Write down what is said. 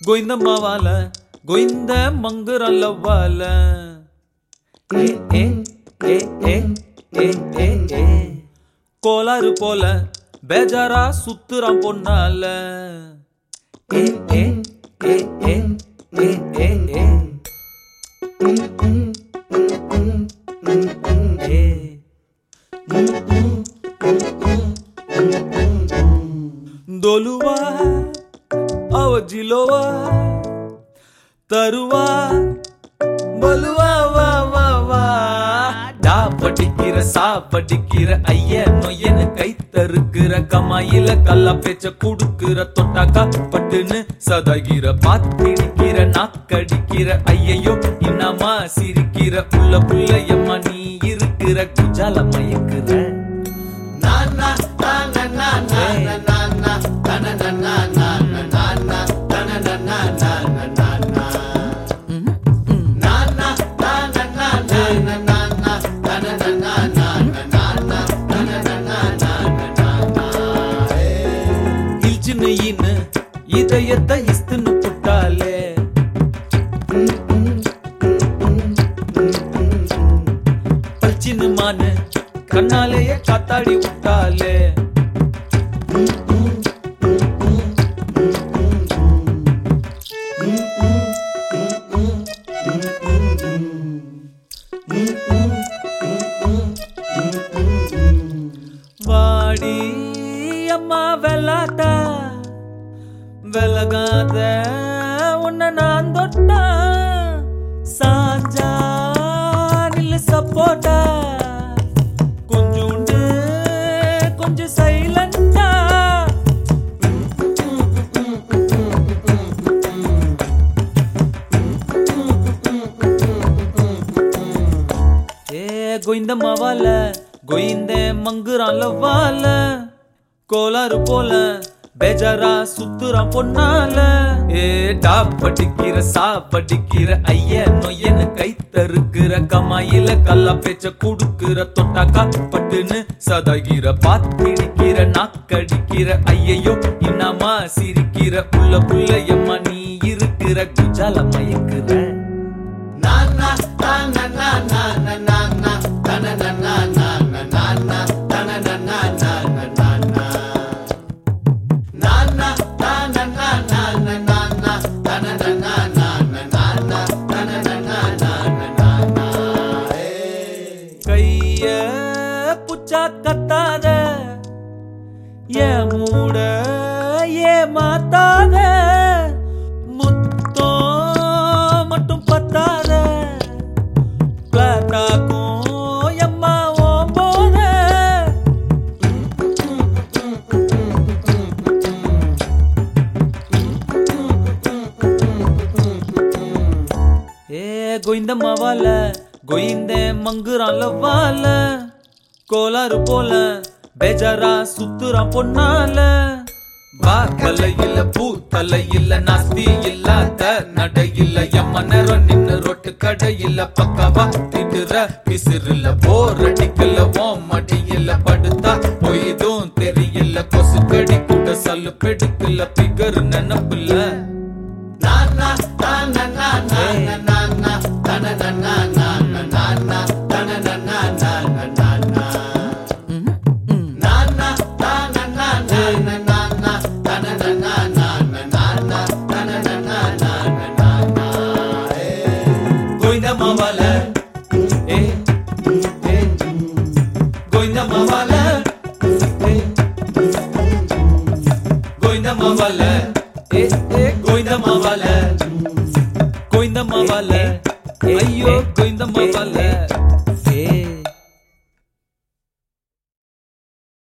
గోయిందమ్మ వాళ్ళ గోయింద మంగురాల వాళ్ళ கோளாறு போல பேஜாரா சுத்துறான் பொண்ணால ஏ दोलुआ अव जिलोआ तरुआ बोलुआ वा वा वा। டா படிக்கிற சா படிக்கிற ஐய நொயனு கை தருக்கிற கமாயில கல்லா பேச்ச குடுக்கிற தொட்டாக்கா பட்டுன்னு சதகிற பாத்திருக்கிற நாக்கடிக்கிற ஐயையோ இன்னமா சிரிக்கிற புள்ள புள்ள எம்மா நீ இருக்கிற குஜால மயக்குற இதயத்தை இஸ்துன்னு புட்டாலே மானு கண்ணாலேயே காத்தாடி விட்டாலே. வாடி அம்மா வெள்ளாட்டா வெலகாத உன்னை நான் தொட்டா கோயிந்தம்மா வால கோயிந்த மங்குறான் லவ்வால கோளாறு போல பேஜாரா சுத்துறான் பொன்னால. ஏ டா படிக்கிற சா படிக்கிற ஐய நொய்யனு கை தருக்கிற கமாயில கல்லா பேச்ச குடுக்கிற தொட்டாக்கா பட்டுன்னு சதகிற பாத்திடிக்கிற நாக்கடிக்கிற ஐயையோ இன்னமா சிரிக்கிற புள்ள எம்மா நீ இருக்கிற குஜால மயக்குற. வச்சா கத்தாத. ஏ மூட ஏ மாத்தாத. முத்தோ மட்டும் பத்தாத. பிளாட்டாக்கும் எம்மா ஓம் போத ஏ கோயிந்தம்மா வால கோயிந்த மங்குறான்ல வாழ கோளாறு போல பேஜாரா சுத்துறான் பொன்னால. வா தலையில பூ தலையில நாஸ்தி இல்லாத நடையில எம்ம நேரம் நின்னு ரொட்டு கடையில பக்கவா திடுற பிசிறுல போர் அடிக்கல ஓம் இல்ல படுத்தா பொய்தும் தெரியல. கொசு கடி கூட சல்லு பெடுக்கல பிகர் நினப்புல. நான் Goindamma vala, eh eh, goindamma vala, goindamma vala, ayyo goindamma vala.